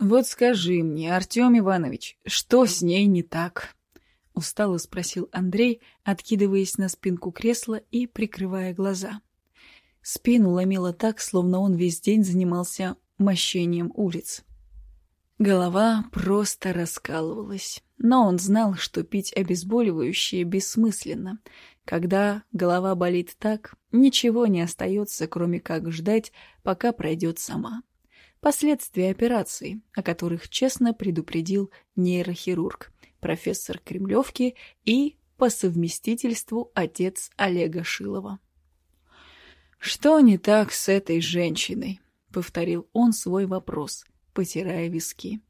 «Вот скажи мне, Артем Иванович, что с ней не так?» — устало спросил Андрей, откидываясь на спинку кресла и прикрывая глаза. Спину ломило так, словно он весь день занимался мощением улиц. Голова просто раскалывалась, но он знал, что пить обезболивающее бессмысленно. Когда голова болит так, ничего не остается, кроме как ждать, пока пройдет сама. Последствия операции, о которых честно предупредил нейрохирург, профессор Кремлевки и, по совместительству, отец Олега Шилова. «Что не так с этой женщиной?» — повторил он свой вопрос, потирая виски.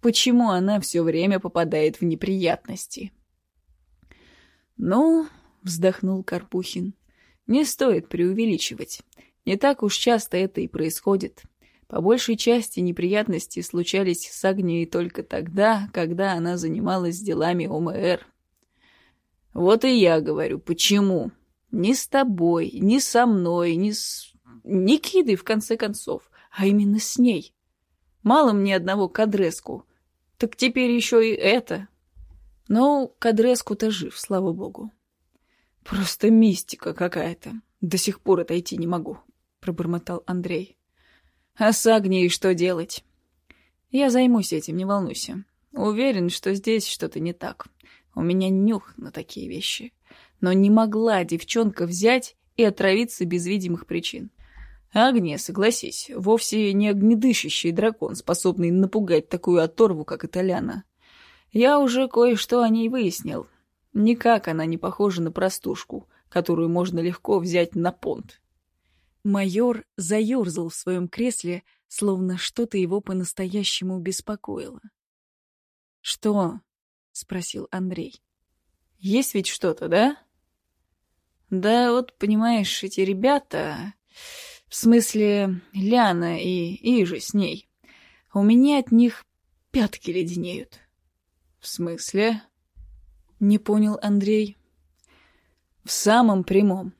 «Почему она все время попадает в неприятности?» «Ну, — вздохнул Карпухин, — не стоит преувеличивать. Не так уж часто это и происходит. По большей части неприятности случались с Агнией только тогда, когда она занималась делами ОМР. Вот и я говорю, почему? Ни с тобой, ни со мной, ни с... Не Кидой, в конце концов, а именно с ней. Мало мне одного кадреску. Так теперь еще и это. Но кадреску-то жив, слава богу. Просто мистика какая-то. До сих пор отойти не могу, пробормотал Андрей. А с Агнией что делать? Я займусь этим, не волнуйся. Уверен, что здесь что-то не так. У меня нюх на такие вещи. Но не могла девчонка взять и отравиться без видимых причин. Агния, согласись, вовсе не огнедышащий дракон, способный напугать такую оторву, как Италяна. Я уже кое-что о ней выяснил. Никак она не похожа на простушку, которую можно легко взять на понт. Майор заерзал в своем кресле, словно что-то его по-настоящему беспокоило. «Что?» — спросил Андрей. «Есть ведь что-то, да?» «Да вот, понимаешь, эти ребята, в смысле Ляна и Ижи с ней, у меня от них пятки леденеют». «В смысле?» — не понял Андрей. «В самом прямом.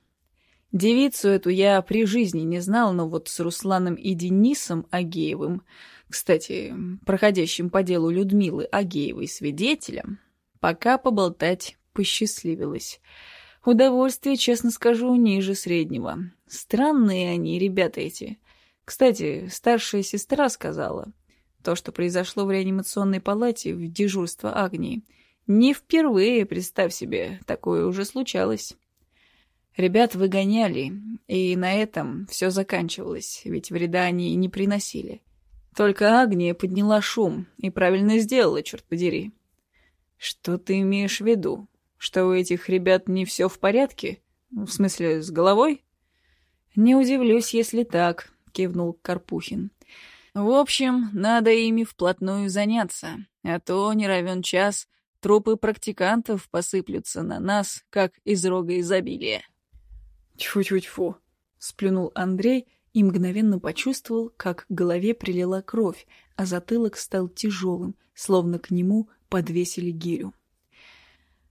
Девицу эту я при жизни не знал, но вот с Русланом и Денисом Агеевым, кстати, проходящим по делу Людмилы Агеевой свидетелем, пока поболтать посчастливилось. Удовольствие, честно скажу, ниже среднего. Странные они, ребята эти. Кстати, старшая сестра сказала, то, что произошло в реанимационной палате в дежурство Агнии, не впервые, представь себе, такое уже случалось. Ребят выгоняли, и на этом все заканчивалось, ведь вреда они не приносили. Только Агния подняла шум и правильно сделала, черт подери. Что ты имеешь в виду? Что у этих ребят не все в порядке? В смысле, с головой? Не удивлюсь, если так, кивнул Карпухин. В общем, надо ими вплотную заняться, а то не равен час трупы практикантов посыплются на нас, как из рога изобилия. «Тьфу-тьфу-тьфу!» — сплюнул Андрей и мгновенно почувствовал, как к голове прилила кровь, а затылок стал тяжелым, словно к нему подвесили гирю.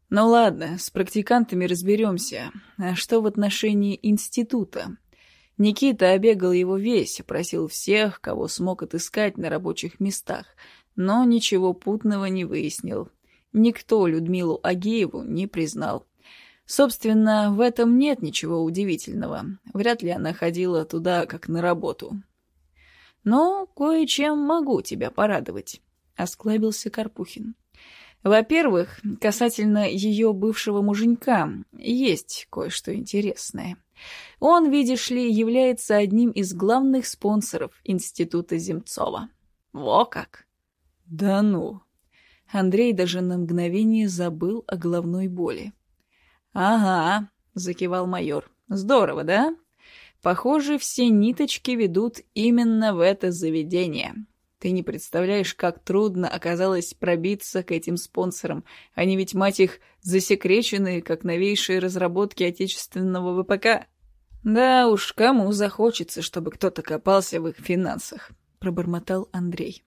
«Ну ладно, с практикантами разберемся. А что в отношении института?» Никита обегал его весь, просил всех, кого смог отыскать на рабочих местах, но ничего путного не выяснил. Никто Людмилу Агееву не признал. Собственно, в этом нет ничего удивительного. Вряд ли она ходила туда как на работу. Но кое-чем могу тебя порадовать, — осклабился Карпухин. Во-первых, касательно ее бывшего муженька, есть кое-что интересное. Он, видишь ли, является одним из главных спонсоров Института Земцова. Во как! Да ну! Андрей даже на мгновение забыл о головной боли. «Ага», — закивал майор. «Здорово, да? Похоже, все ниточки ведут именно в это заведение. Ты не представляешь, как трудно оказалось пробиться к этим спонсорам. Они ведь, мать их, засекречены, как новейшие разработки отечественного ВПК». «Да уж, кому захочется, чтобы кто-то копался в их финансах», — пробормотал Андрей.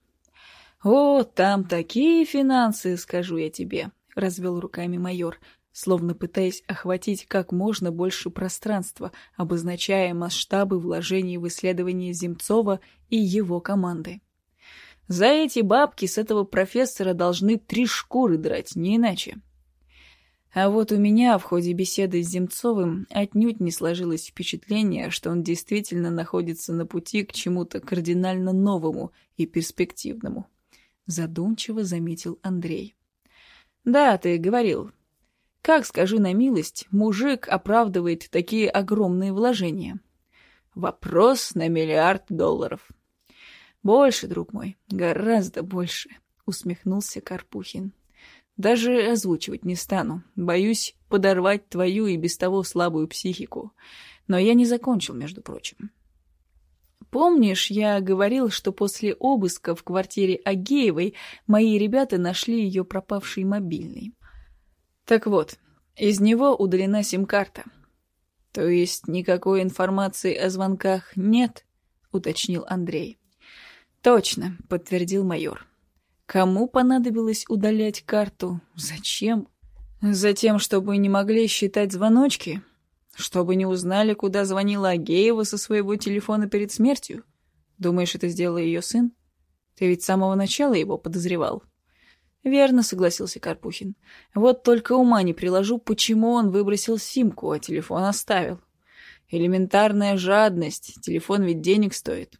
«О, там такие финансы, скажу я тебе», — развел руками майор словно пытаясь охватить как можно больше пространства, обозначая масштабы вложений в исследование Земцова и его команды. За эти бабки с этого профессора должны три шкуры драть, не иначе. А вот у меня в ходе беседы с Земцовым отнюдь не сложилось впечатление, что он действительно находится на пути к чему-то кардинально новому и перспективному. Задумчиво заметил Андрей. «Да, ты говорил. Как, скажи на милость, мужик оправдывает такие огромные вложения?» «Вопрос на миллиард долларов», «Больше, друг мой, гораздо больше», — усмехнулся Карпухин. «Даже озвучивать не стану. Боюсь подорвать твою и без того слабую психику. Но я не закончил, между прочим». Помнишь, я говорил, что после обыска в квартире Агеевой мои ребята нашли ее пропавший мобильный? Так вот, из него удалена сим-карта. То есть никакой информации о звонках нет, уточнил Андрей. «Точно», — подтвердил майор. «Кому понадобилось удалять карту? Зачем?» «Затем, чтобы не могли считать звоночки? Чтобы не узнали, куда звонила Агеева со своего телефона перед смертью? Думаешь, это сделал ее сын? Ты ведь с самого начала его подозревал?» «Верно», — согласился Карпухин. «Вот только ума не приложу, почему он выбросил симку, а телефон оставил. Элементарная жадность, телефон ведь денег стоит».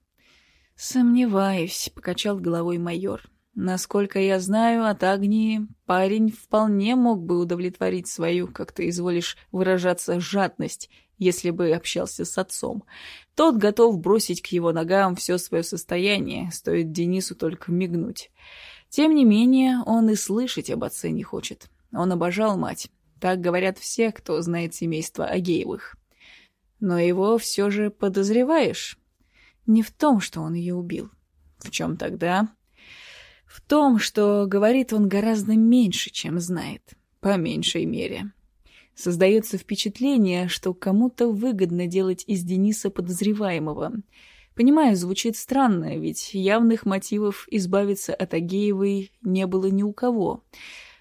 «Сомневаюсь», — покачал головой майор. «Насколько я знаю, от Агнии парень вполне мог бы удовлетворить свою, как ты изволишь выражаться, жадность, если бы общался с отцом. Тот готов бросить к его ногам все свое состояние, стоит Денису только мигнуть. Тем не менее, он и слышать об отце не хочет. Он обожал мать. Так говорят все, кто знает семейство Агеевых. Но его все же подозреваешь?» Не в том, что он ее убил. В чем тогда? В том, что говорит он гораздо меньше, чем знает. По меньшей мере. Создается впечатление, что кому-то выгодно делать из Дениса подозреваемого. Понимаю, звучит странно, ведь явных мотивов избавиться от Агеевой не было ни у кого.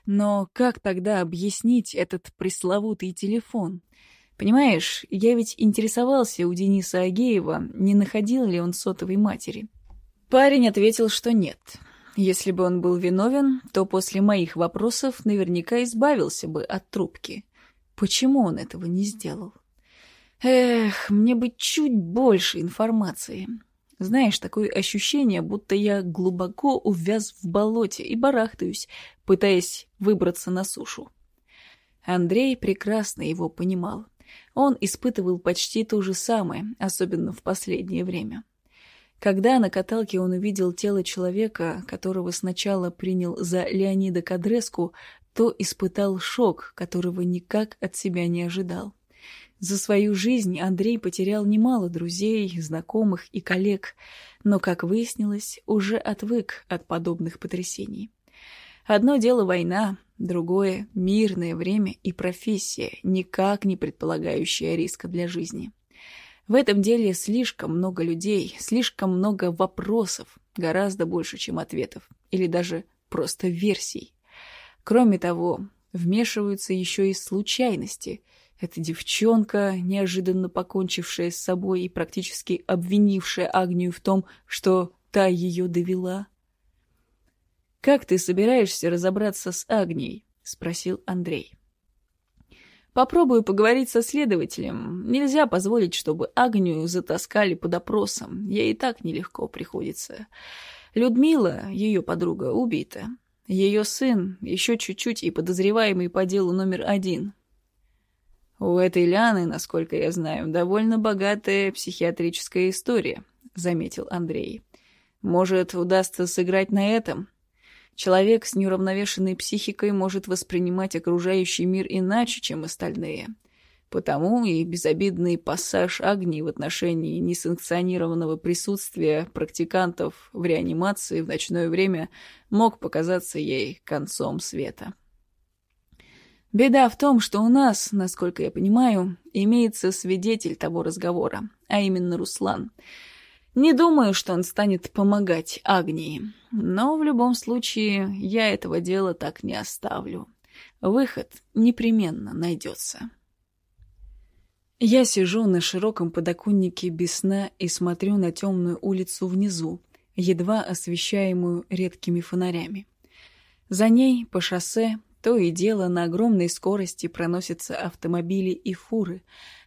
Но как тогда объяснить этот пресловутый телефон? Понимаешь, я ведь интересовался у Дениса Агеева, не находил ли он сотовой матери. Парень ответил, что нет. Если бы он был виновен, то после моих вопросов наверняка избавился бы от трубки. Почему он этого не сделал? Эх, мне бы чуть больше информации. Знаешь, такое ощущение, будто я глубоко увяз в болоте и барахтаюсь, пытаясь выбраться на сушу. Андрей прекрасно его понимал. Он испытывал почти то же самое, особенно в последнее время. Когда на каталке он увидел тело человека, которого сначала принял за Леонида Кадреску, то испытал шок, которого никак от себя не ожидал. За свою жизнь Андрей потерял немало друзей, знакомых и коллег, но, как выяснилось, уже отвык от подобных потрясений. Одно дело война, другое — мирное время и профессия, никак не предполагающая риска для жизни. В этом деле слишком много людей, слишком много вопросов, гораздо больше, чем ответов, или даже просто версий. Кроме того, вмешиваются еще и случайности. Эта девчонка, неожиданно покончившая с собой и практически обвинившая Агнию в том, что та ее довела — «Как ты собираешься разобраться с Агнией?» — спросил Андрей. «Попробую поговорить со следователем. Нельзя позволить, чтобы Агнию затаскали под опросом. Ей и так нелегко приходится. Людмила, ее подруга, убита. Ее сын, еще чуть-чуть и подозреваемый по делу номер один. У этой Ляны, насколько я знаю, довольно богатая психиатрическая история», — заметил Андрей. «Может, удастся сыграть на этом?» Человек с неуравновешенной психикой может воспринимать окружающий мир иначе, чем остальные. Потому и безобидный пассаж Агнии в отношении несанкционированного присутствия практикантов в реанимации в ночное время мог показаться ей концом света. Беда в том, что у нас, насколько я понимаю, имеется свидетель того разговора, а именно Руслан — не думаю, что он станет помогать Агнии, но в любом случае я этого дела так не оставлю. Выход непременно найдется. Я сижу на широком подоконнике без сна и смотрю на темную улицу внизу, едва освещаемую редкими фонарями. За ней, по шоссе, то и дело на огромной скорости проносятся автомобили и фуры,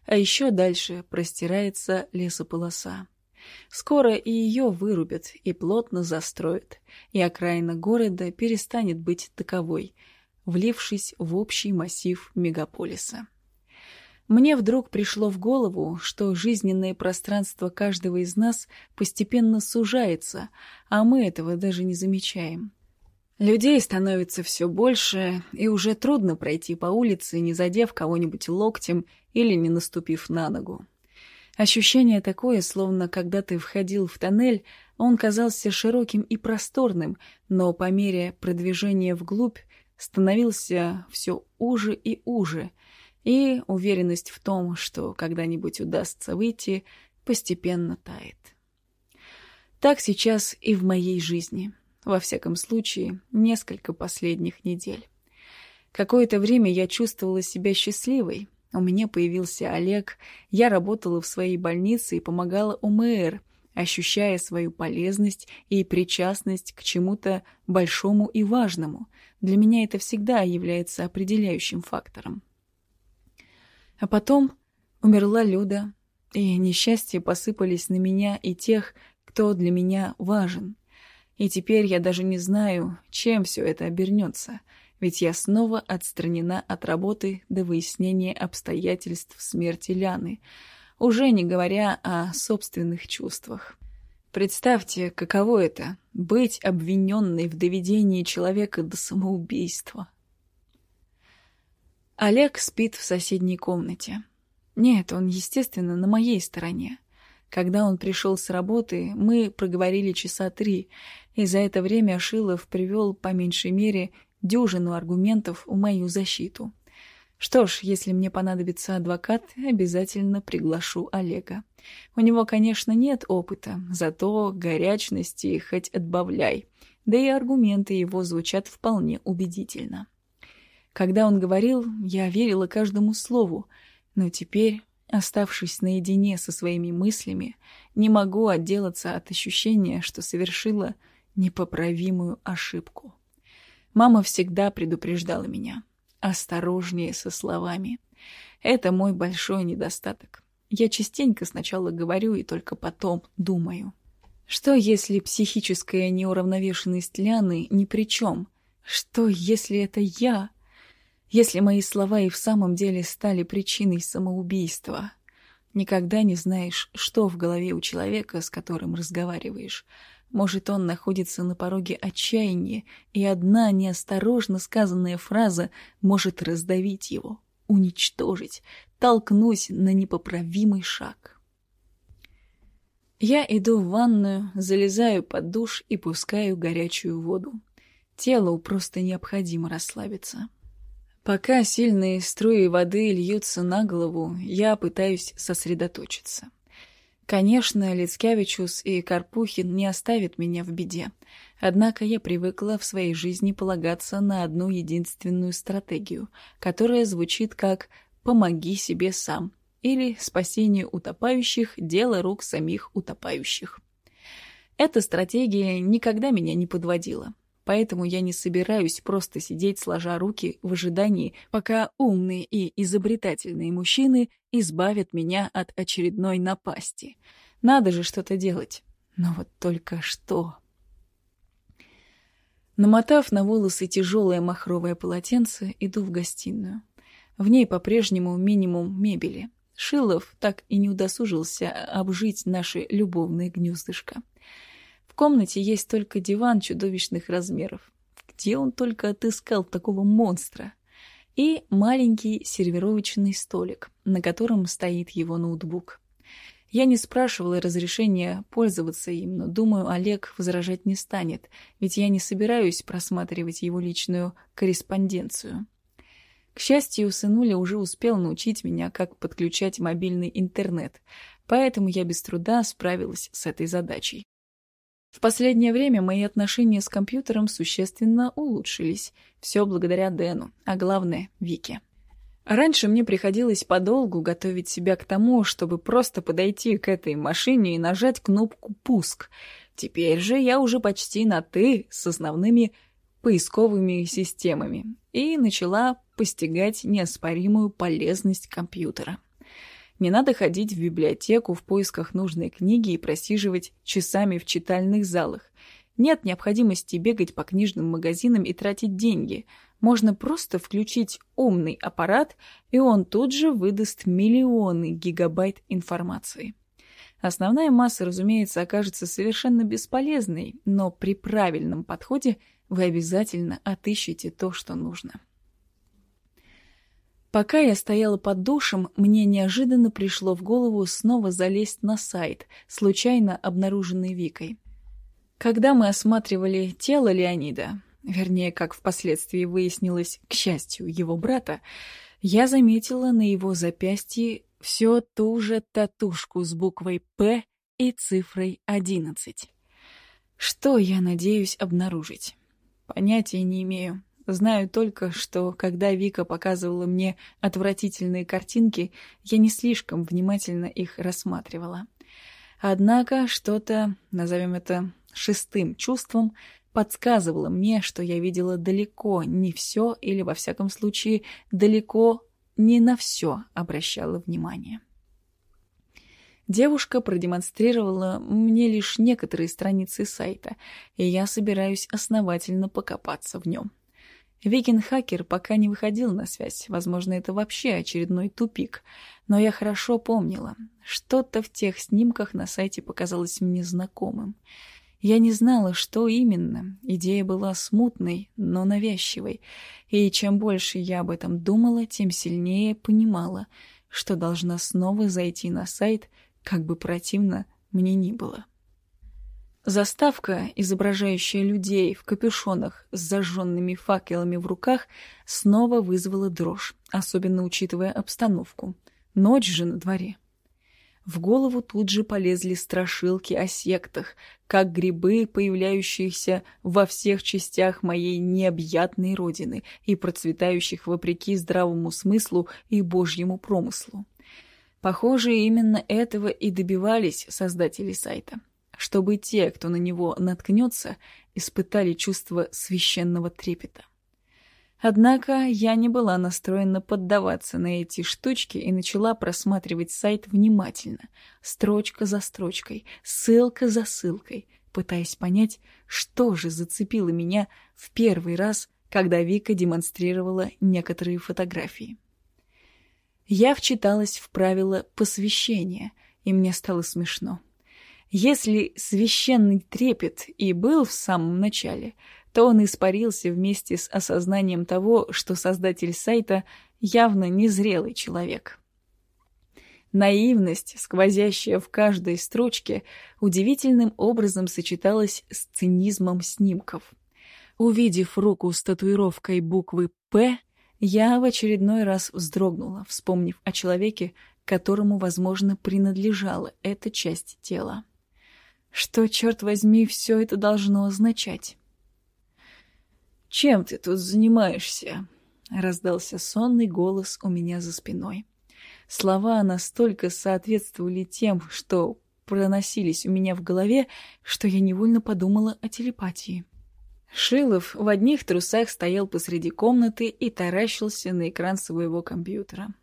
а еще дальше простирается лесополоса. Скоро и ее вырубят и плотно застроят, и окраина города перестанет быть таковой, влившись в общий массив мегаполиса. Мне вдруг пришло в голову, что жизненное пространство каждого из нас постепенно сужается, а мы этого даже не замечаем. Людей становится все больше, и уже трудно пройти по улице, не задев кого-нибудь локтем или не наступив на ногу. Ощущение такое, словно когда ты входил в тоннель, он казался широким и просторным, но по мере продвижения вглубь становился все уже и уже, и уверенность в том, что когда-нибудь удастся выйти, постепенно тает. Так сейчас и в моей жизни, во всяком случае, несколько последних недель. Какое-то время я чувствовала себя счастливой, у меня появился Олег, я работала в своей больнице и помогала УМР, ощущая свою полезность и причастность к чему-то большому и важному. Для меня это всегда является определяющим фактором. А потом умерла Люда, и несчастья посыпались на меня и тех, кто для меня важен. И теперь я даже не знаю, чем все это обернется — ведь я снова отстранена от работы до выяснения обстоятельств смерти Ляны, уже не говоря о собственных чувствах. Представьте, каково это — быть обвиненной в доведении человека до самоубийства. Олег спит в соседней комнате. Нет, он, естественно, на моей стороне. Когда он пришел с работы, мы проговорили часа три, и за это время Шилов привел, по меньшей мере, дюжину аргументов в мою защиту. Что ж, если мне понадобится адвокат, обязательно приглашу Олега. У него, конечно, нет опыта, зато горячности хоть отбавляй, да и аргументы его звучат вполне убедительно. Когда он говорил, я верила каждому слову, но теперь, оставшись наедине со своими мыслями, не могу отделаться от ощущения, что совершила непоправимую ошибку. Мама всегда предупреждала меня. Осторожнее со словами. Это мой большой недостаток. Я частенько сначала говорю и только потом думаю. Что, если психическая неуравновешенность Ляны ни при чем? Что, если это я? Если мои слова и в самом деле стали причиной самоубийства? Никогда не знаешь, что в голове у человека, с которым разговариваешь. Может, он находится на пороге отчаяния, и одна неосторожно сказанная фраза может раздавить его, уничтожить, толкнуть на непоправимый шаг. Я иду в ванную, залезаю под душ и пускаю горячую воду. Телу просто необходимо расслабиться. Пока сильные струи воды льются на голову, я пытаюсь сосредоточиться. Конечно, Лицкевичус и Карпухин не оставят меня в беде. Однако я привыкла в своей жизни полагаться на одну единственную стратегию, которая звучит как «помоги себе сам» или «спасение утопающих – дело рук самих утопающих». Эта стратегия никогда меня не подводила. Поэтому я не собираюсь просто сидеть сложа руки в ожидании, пока умные и изобретательные мужчины избавят меня от очередной напасти. Надо же что-то делать. Но вот только что... Намотав на волосы тяжелое махровое полотенце, иду в гостиную. В ней по-прежнему минимум мебели. Шилов так и не удосужился обжить наши любовные гнездышко. В комнате есть только диван чудовищных размеров. Где он только отыскал такого монстра? И маленький сервировочный столик, на котором стоит его ноутбук. Я не спрашивала разрешения пользоваться им, но, думаю, Олег возражать не станет, ведь я не собираюсь просматривать его личную корреспонденцию. К счастью, сынуля уже успел научить меня, как подключать мобильный интернет, поэтому я без труда справилась с этой задачей. В последнее время мои отношения с компьютером существенно улучшились. Все благодаря Дэну, а главное — Вике. Раньше мне приходилось подолгу готовить себя к тому, чтобы просто подойти к этой машине и нажать кнопку «Пуск». Теперь же я уже почти на «ты» с основными поисковыми системами и начала постигать неоспоримую полезность компьютера. Не надо ходить в библиотеку в поисках нужной книги и просиживать часами в читальных залах. Нет необходимости бегать по книжным магазинам и тратить деньги. Можно просто включить умный аппарат, и он тут же выдаст миллионы гигабайт информации. Основная масса, разумеется, окажется совершенно бесполезной, но при правильном подходе вы обязательно отыщете то, что нужно. Пока я стояла под душем, мне неожиданно пришло в голову снова залезть на сайт, случайно обнаруженный Викой. Когда мы осматривали тело Леонида, вернее, как впоследствии выяснилось, к счастью, его брата, я заметила на его запястье все ту же татушку с буквой «П» и цифрой 11. Что я надеюсь обнаружить? Понятия не имею. Знаю только, что когда Вика показывала мне отвратительные картинки, я не слишком внимательно их рассматривала. Однако что-то, назовем это шестым чувством, подсказывало мне, что я видела далеко не все или, во всяком случае, далеко не на все обращала внимание. Девушка продемонстрировала мне лишь некоторые страницы сайта, и я собираюсь основательно покопаться в нем. Викинг-хакер пока не выходил на связь, возможно, это вообще очередной тупик, но я хорошо помнила, что-то в тех снимках на сайте показалось мне знакомым. Я не знала, что именно, идея была смутной, но навязчивой, и чем больше я об этом думала, тем сильнее понимала, что должна снова зайти на сайт, как бы противно мне ни было. Заставка, изображающая людей в капюшонах с зажженными факелами в руках, снова вызвала дрожь, особенно учитывая обстановку. Ночь же на дворе. В голову тут же полезли страшилки о сектах, как грибы, появляющиеся во всех частях моей необъятной родины и процветающих вопреки здравому смыслу и божьему промыслу. Похоже, именно этого и добивались создатели сайта чтобы те, кто на него наткнется, испытали чувство священного трепета. Однако я не была настроена поддаваться на эти штучки и начала просматривать сайт внимательно, строчка за строчкой, ссылка за ссылкой, пытаясь понять, что же зацепило меня в первый раз, когда Вика демонстрировала некоторые фотографии. Я вчиталась в правила посвящения, и мне стало смешно. Если священный трепет и был в самом начале, то он испарился вместе с осознанием того, что создатель сайта явно незрелый человек. Наивность, сквозящая в каждой строчке, удивительным образом сочеталась с цинизмом снимков. Увидев руку с татуировкой буквы «П», я в очередной раз вздрогнула, вспомнив о человеке, которому, возможно, принадлежала эта часть тела. Что, черт возьми, все это должно означать? «Чем ты тут занимаешься?» — раздался сонный голос у меня за спиной. Слова настолько соответствовали тем, что проносились у меня в голове, что я невольно подумала о телепатии. Шилов в одних трусах стоял посреди комнаты и таращился на экран своего компьютера.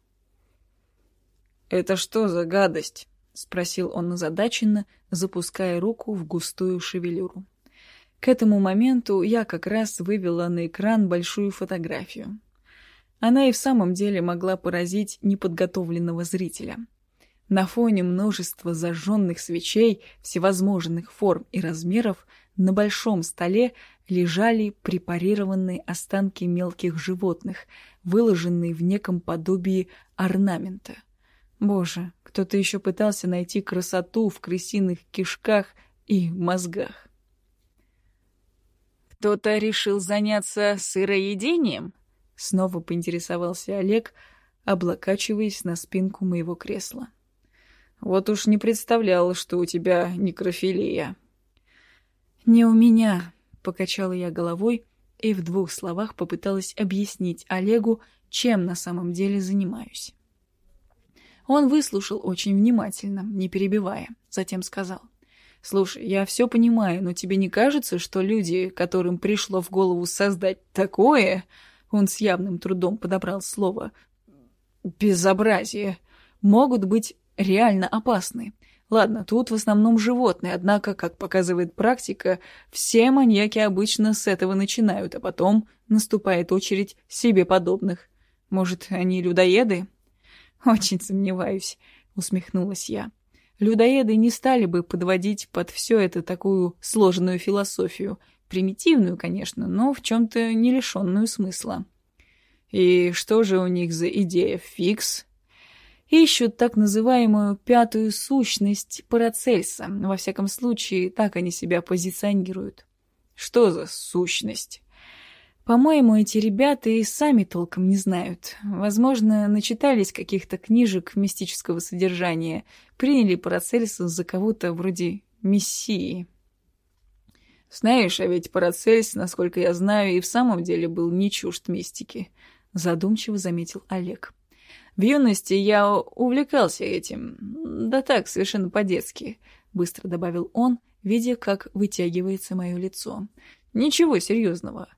«Это что за гадость?» — спросил он озадаченно, запуская руку в густую шевелюру. К этому моменту я как раз вывела на экран большую фотографию. Она и в самом деле могла поразить неподготовленного зрителя. На фоне множества зажженных свечей всевозможных форм и размеров на большом столе лежали препарированные останки мелких животных, выложенные в неком подобии орнамента — Боже, кто-то еще пытался найти красоту в крысиных кишках и мозгах. «Кто-то решил заняться сыроедением?» Снова поинтересовался Олег, облокачиваясь на спинку моего кресла. «Вот уж не представлял, что у тебя некрофилия». «Не у меня», — покачала я головой и в двух словах попыталась объяснить Олегу, чем на самом деле занимаюсь. Он выслушал очень внимательно, не перебивая, затем сказал. Слушай, я все понимаю, но тебе не кажется, что люди, которым пришло в голову создать такое... Он с явным трудом подобрал слово. «Безобразие. Могут быть реально опасны. Ладно, тут в основном животные, однако, как показывает практика, все маньяки обычно с этого начинают, а потом наступает очередь себе подобных. Может, они людоеды? Очень сомневаюсь, усмехнулась я. Людоеды не стали бы подводить под все это такую сложенную философию, примитивную, конечно, но в чем-то не лишенную смысла. И что же у них за идея фикс? Ищут так называемую пятую сущность Парацельса. Во всяком случае, так они себя позиционируют. Что за сущность? По-моему, эти ребята и сами толком не знают. Возможно, начитались каких-то книжек мистического содержания, приняли Парацельса за кого-то вроде мессии. Знаешь, а ведь Парацельс, насколько я знаю, и в самом деле был не чужд мистики, задумчиво заметил Олег. В юности я увлекался этим. Да так, совершенно по-детски, быстро добавил он, видя, как вытягивается мое лицо. Ничего серьезного.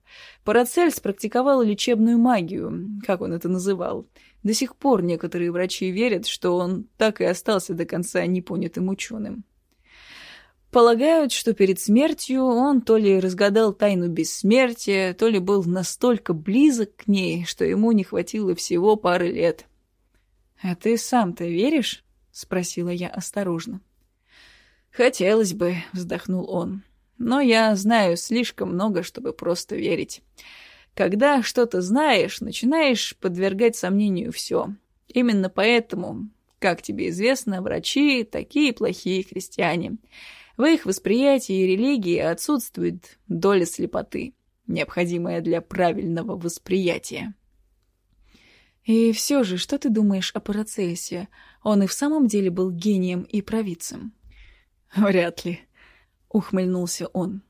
Парацельс практиковал лечебную магию, как он это называл. До сих пор некоторые врачи верят, что он так и остался до конца непонятым ученым. Полагают, что перед смертью он то ли разгадал тайну бессмертия, то ли был настолько близок к ней, что ему не хватило всего пары лет. «А ты сам-то веришь?» — спросила я осторожно. «Хотелось бы», — вздохнул он. Но я знаю слишком много, чтобы просто верить. Когда что-то знаешь, начинаешь подвергать сомнению все. Именно поэтому, как тебе известно, врачи такие плохие христиане. В их восприятии религии отсутствует доля слепоты, необходимая для правильного восприятия. И все же, что ты думаешь о Парацельсе? Он и в самом деле был гением и провидцем? Вряд ли ухмыльнулся он.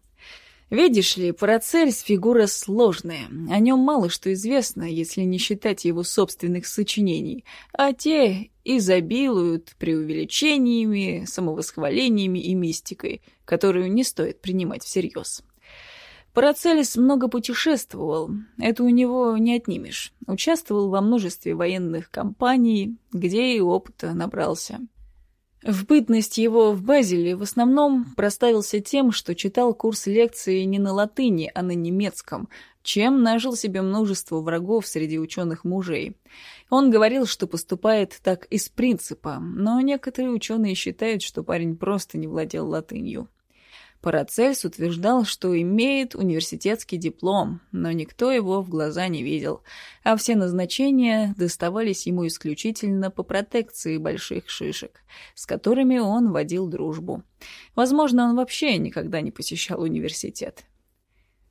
Видишь ли, Парацельс — фигура сложная. О нем мало что известно, если не считать его собственных сочинений, а те изобилуют преувеличениями, самовосхвалениями и мистикой, которую не стоит принимать всерьез. Парацельс много путешествовал, это у него не отнимешь. Участвовал во множестве военных кампаний, где и опыта набрался. В бытность его в Базеле в основном проставился тем, что читал курс лекции не на латыни, а на немецком, чем нажил себе множество врагов среди ученых мужей. Он говорил, что поступает так из принципа, но некоторые ученые считают, что парень просто не владел латынью. Парацельс утверждал, что имеет университетский диплом, но никто его в глаза не видел, а все назначения доставались ему исключительно по протекции больших шишек, с которыми он водил дружбу. Возможно, он вообще никогда не посещал университет.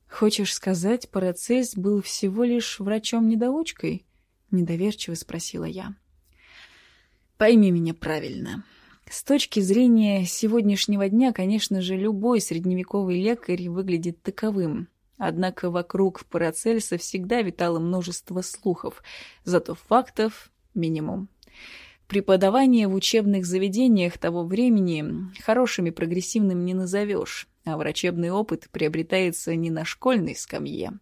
«Хочешь сказать, Парацельс был всего лишь врачом-недоучкой?» — недоверчиво спросила я. «Пойми меня правильно», с точки зрения сегодняшнего дня, конечно же, любой средневековый лекарь выглядит таковым. Однако вокруг Парацельса всегда витало множество слухов, зато фактов минимум. Преподавание в учебных заведениях того времени хорошими прогрессивным не назовешь, а врачебный опыт приобретается не на школьной скамье.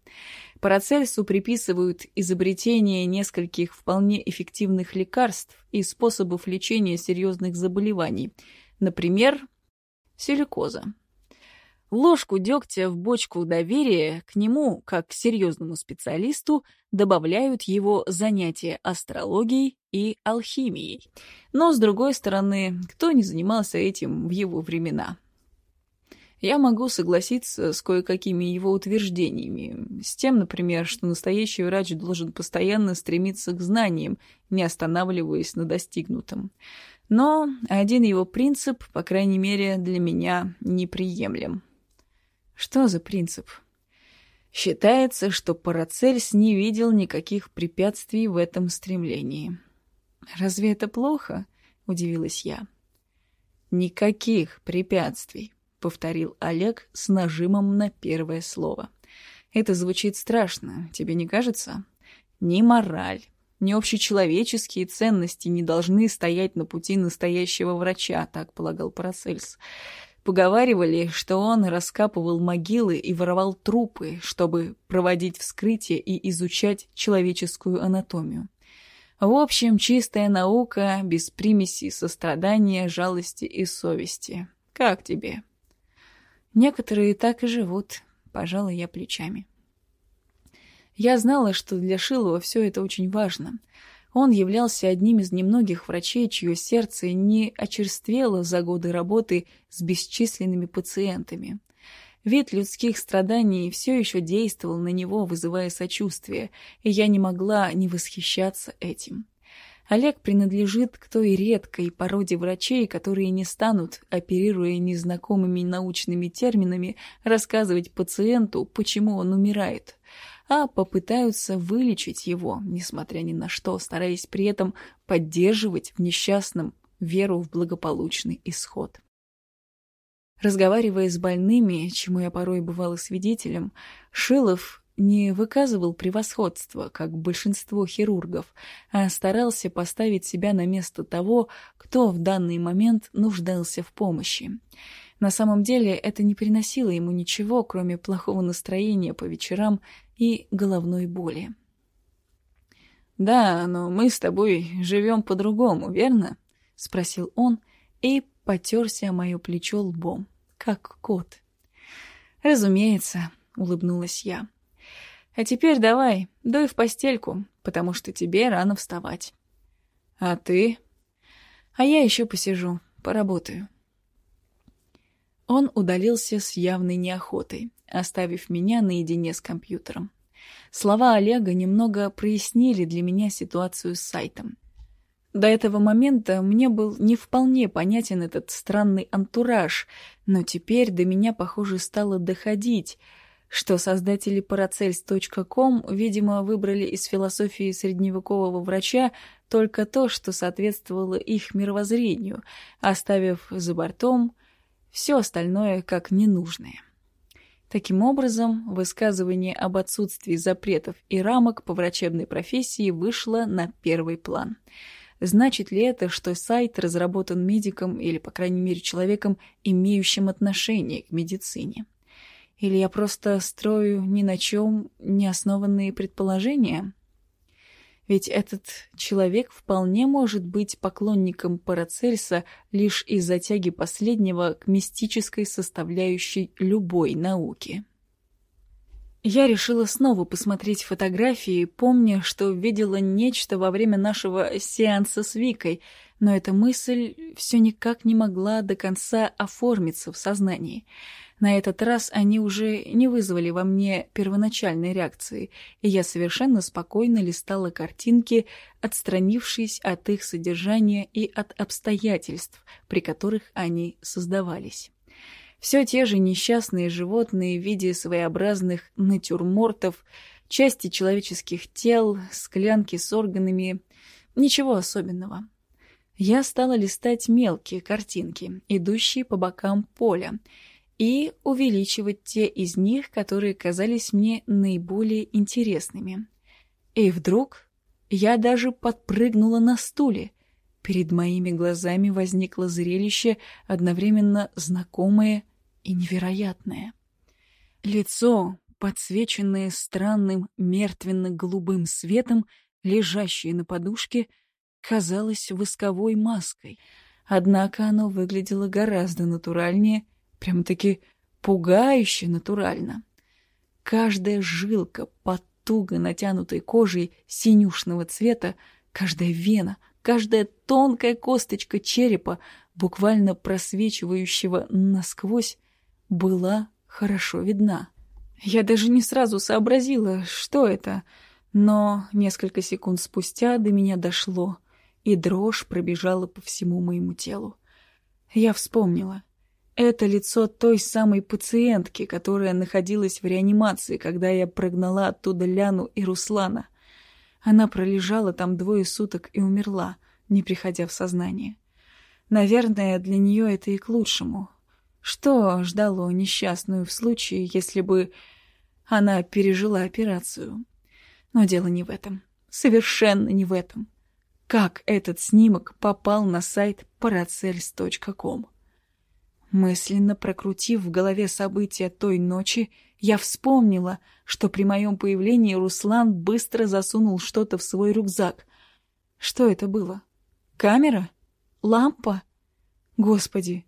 Парацельсу приписывают изобретение нескольких вполне эффективных лекарств и способов лечения серьезных заболеваний, например, силикоза. Ложку дегтя в бочку доверия к нему, как к серьезному специалисту, добавляют его занятия астрологией и алхимией. Но, с другой стороны, кто не занимался этим в его времена? Я могу согласиться с кое-какими его утверждениями, с тем, например, что настоящий врач должен постоянно стремиться к знаниям, не останавливаясь на достигнутом. Но один его принцип, по крайней мере, для меня неприемлем. Что за принцип? Считается, что Парацельс не видел никаких препятствий в этом стремлении. «Разве это плохо?» — удивилась я. «Никаких препятствий», — повторил Олег с нажимом на первое слово. «Это звучит страшно, тебе не кажется? Ни мораль, ни общечеловеческие ценности не должны стоять на пути настоящего врача», — так полагал Парацельс. Поговаривали, что он раскапывал могилы и воровал трупы, чтобы проводить вскрытие и изучать человеческую анатомию. В общем, чистая наука, без примеси сострадания, жалости и совести. Как тебе? Некоторые так и живут, пожалуй, я плечами. Я знала, что для Шилова все это очень важно — он являлся одним из немногих врачей, чье сердце не очерствело за годы работы с бесчисленными пациентами. Вид людских страданий все еще действовал на него, вызывая сочувствие, и я не могла не восхищаться этим. Олег принадлежит к той редкой породе врачей, которые не станут, оперируя незнакомыми научными терминами, рассказывать пациенту, почему он умирает а попытаются вылечить его, несмотря ни на что, стараясь при этом поддерживать в несчастном веру в благополучный исход. Разговаривая с больными, чему я порой бывала свидетелем, Шилов не выказывал превосходства, как большинство хирургов, а старался поставить себя на место того, кто в данный момент нуждался в помощи. На самом деле это не приносило ему ничего, кроме плохого настроения по вечерам и головной боли. «Да, но мы с тобой живем по-другому, верно?» — спросил он и потерся о мое плечо лбом, как кот. «Разумеется», — улыбнулась я. «А теперь давай, дуй в постельку, потому что тебе рано вставать». «А ты?» «А я еще посижу, поработаю». Он удалился с явной неохотой, оставив меня наедине с компьютером. Слова Олега немного прояснили для меня ситуацию с сайтом. До этого момента мне был не вполне понятен этот странный антураж, но теперь до меня, похоже, стало доходить, что создатели paracels.com, видимо, выбрали из философии средневекового врача только то, что соответствовало их мировоззрению, оставив за бортом все остальное как ненужное. Таким образом, высказывание об отсутствии запретов и рамок по врачебной профессии вышло на первый план. Значит ли это, что сайт разработан медиком или, по крайней мере, человеком, имеющим отношение к медицине? Или я просто строю ни на чем не основанные предположения? Ведь этот человек вполне может быть поклонником Парацельса лишь из-за тяги последнего к мистической составляющей любой науки. Я решила снова посмотреть фотографии, помня, что видела нечто во время нашего сеанса с Викой, но эта мысль все никак не могла до конца оформиться в сознании — на этот раз они уже не вызвали во мне первоначальной реакции, и я совершенно спокойно листала картинки, отстранившись от их содержания и от обстоятельств, при которых они создавались. Все те же несчастные животные в виде своеобразных натюрмортов, части человеческих тел, склянки с органами. Ничего особенного. Я стала листать мелкие картинки, идущие по бокам поля, и увеличивать те из них, которые казались мне наиболее интересными. И вдруг я даже подпрыгнула на стуле. Перед моими глазами возникло зрелище, одновременно знакомое и невероятное. Лицо, подсвеченное странным мертвенно-голубым светом, лежащее на подушке, казалось восковой маской, однако оно выглядело гораздо натуральнее Прямо-таки пугающе натурально. Каждая жилка под туго натянутой кожей синюшного цвета, каждая вена, каждая тонкая косточка черепа, буквально просвечивающего насквозь, была хорошо видна. Я даже не сразу сообразила, что это, но несколько секунд спустя до меня дошло, и дрожь пробежала по всему моему телу. Я вспомнила. Это лицо той самой пациентки, которая находилась в реанимации, когда я прогнала оттуда Ляну и Руслана. Она пролежала там двое суток и умерла, не приходя в сознание. Наверное, для нее это и к лучшему. Что ждало несчастную в случае, если бы она пережила операцию? Но дело не в этом. Совершенно не в этом. Как этот снимок попал на сайт paracels.com? Мысленно прокрутив в голове события той ночи, я вспомнила, что при моем появлении Руслан быстро засунул что-то в свой рюкзак. Что это было? Камера? Лампа? Господи,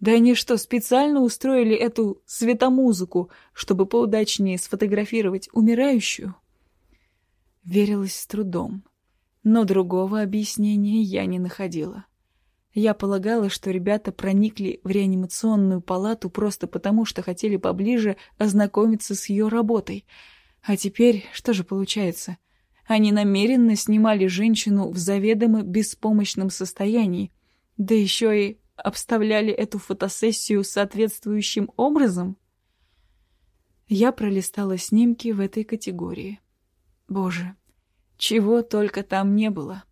да они что, специально устроили эту светомузыку, чтобы поудачнее сфотографировать умирающую? Верилось с трудом, но другого объяснения я не находила. Я полагала, что ребята проникли в реанимационную палату просто потому, что хотели поближе ознакомиться с ее работой. А теперь что же получается? Они намеренно снимали женщину в заведомо беспомощном состоянии, да еще и обставляли эту фотосессию соответствующим образом? Я пролистала снимки в этой категории. Боже, чего только там не было.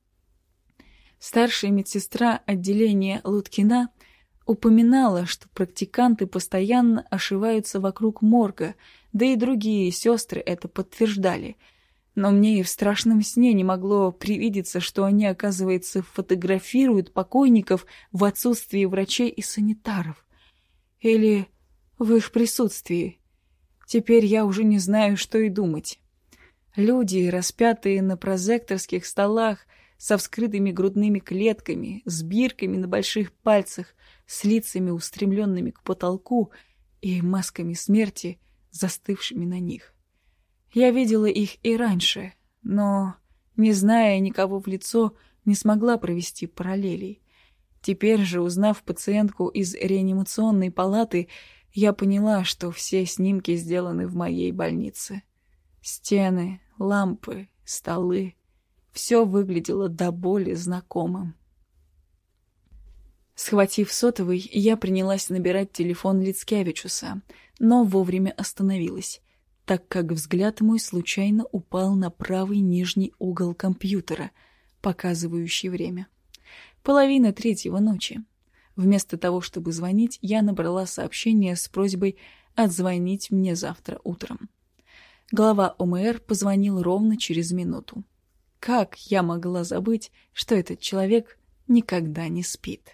Старшая медсестра отделения Луткина упоминала, что практиканты постоянно ошиваются вокруг морга, да и другие сестры это подтверждали. Но мне и в страшном сне не могло привидеться, что они, оказывается, фотографируют покойников в отсутствии врачей и санитаров. Или в их присутствии. Теперь я уже не знаю, что и думать. Люди, распятые на прозекторских столах, со вскрытыми грудными клетками, с бирками на больших пальцах, с лицами, устремленными к потолку, и масками смерти, застывшими на них. Я видела их и раньше, но, не зная никого в лицо, не смогла провести параллелей. Теперь же, узнав пациентку из реанимационной палаты, я поняла, что все снимки сделаны в моей больнице. Стены, лампы, столы, все выглядело до боли знакомым. Схватив сотовый, я принялась набирать телефон Лицкевичуса, но вовремя остановилась, так как взгляд мой случайно упал на правый нижний угол компьютера, показывающий время. Половина третьего ночи. Вместо того, чтобы звонить, я набрала сообщение с просьбой отзвонить мне завтра утром. Глава ОМР позвонил ровно через минуту. Как я могла забыть, что этот человек никогда не спит?